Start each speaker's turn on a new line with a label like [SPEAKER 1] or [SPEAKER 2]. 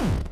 [SPEAKER 1] Woo!